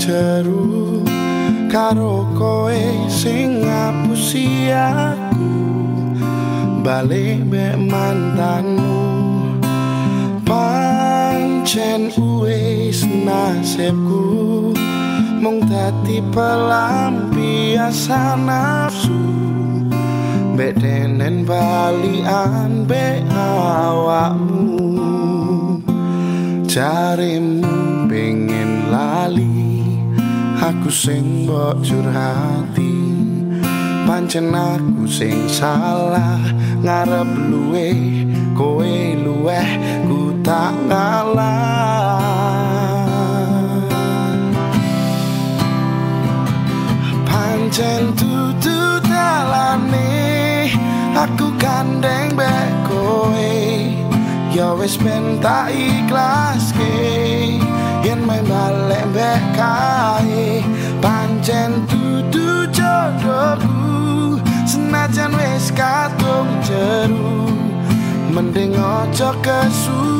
jeru karo koe sing ngapusi aku. Balik mek mantanmu pancen wis nasibku. Mung dadi pelampiasan nafsu mbek denen balian be awakmu. Jarimu pengen lali aku sing mbok curhati. Pancen aku sing salah ngarep luwe kowe luweh ku tak pancen tutu dalane aku gandeng mbek kowe. Ya wis ben tak ikhlaske yen main balik mbek kae pancen tutu jodohku senajan wis katung jeru mending ojo kesusu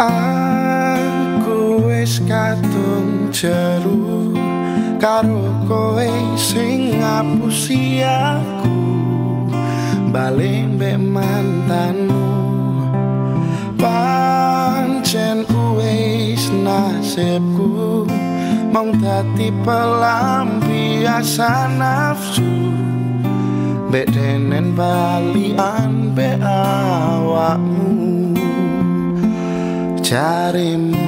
Aku wis katung jeru karo kowe sing ngapusi aku. Balik mbek mantanmu. Pancen wis nasibku mong dadi pelampiasan nafsu. Mbek denen balian mbek awakmu Jarimu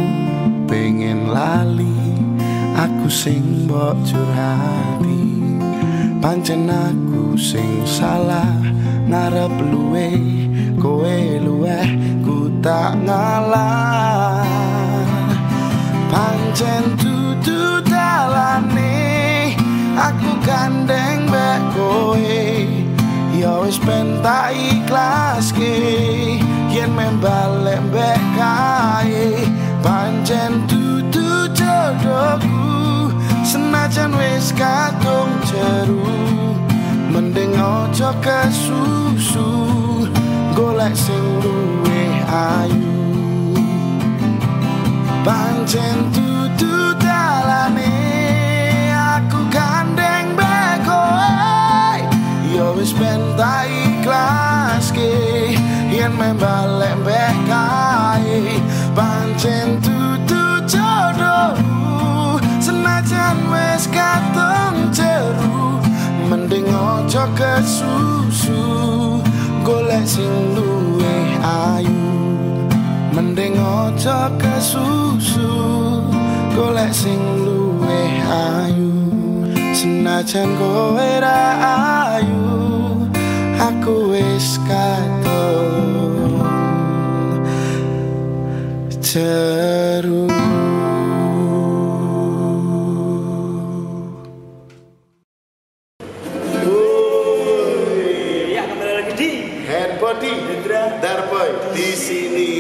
pengen lali Aku sing mbok curhati. Pancen aku sing salah Ngarep luwe Kowe luweh Ku tak ngalah. Pancen tutu dalane Aku gandeng mbek kowe. Ya wis ben tak ikhlaske yen membalik mbek pancen tutu jodohku senajan wis katung jeru. Mending ojo kesusu golek sing luwih ayu. Pancen tutu dalane kesusu golek sing luwih ayu. Mending ojo kesusu golek sing luwih ayu. Senajan kowe ra ayu aku wis katon. Jeru Head body Darboy di sini.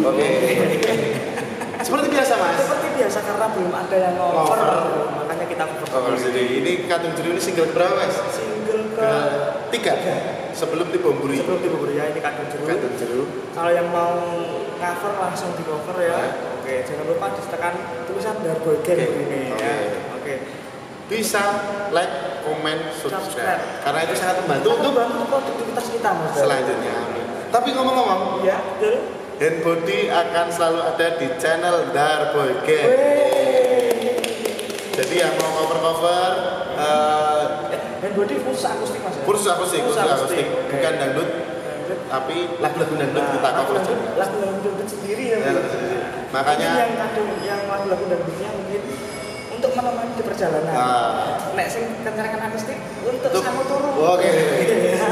Oke. Seperti biasa mas. seperti biasa karena belum ada yang cover, Cover. makanya kita cover. Oh, jadi ini Katung Jeru ini single berapa mas? Single ke Ketiga. Sebelum di Bomburi. sebelum di Bogor ya ini kadung jeru. Katung Jeru. Kalau yang mau cover langsung di cover ya. Oke, jangan lupa ditekan tulisan Darboy Gang Oke, ini oke. ya. Oke. Bisa like, comment, subscribe. Subscribe. Karena itu sangat membantu Untuk untuk bantu produktivitas kita mas. selanjutnya. Tapi ngomong-ngomong, Ya, betul. Hand Body akan selalu ada di channel Darboy Gang. Wey. Jadi yang mau cover-cover eh Eh, hand body khusus akustik mas. ya? kursus akustik, kursus akustik, bukan dangdut, tapi lagu-lagu dangdut kita Nah, cover lagu juga. lagu lagu dangdut sendiri ya. Ya. Makanya yang yang lagu-lagu dangdutnya mungkin untuk menemani di perjalanan. Nah. Nek sing kencarangan akustik untuk kamu turun. Oke. Ya.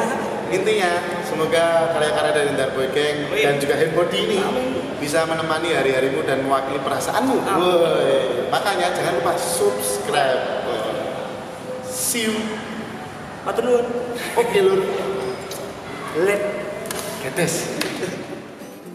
intinya semoga karya-karya dari Darboy Gang Amin. dan juga Hand Body ini Amin. bisa menemani hari-harimu dan mewakili perasaanmu. Woi. Makanya jangan lupa subscribe. See you Matur nuwun. Oke lur. Let Ketes.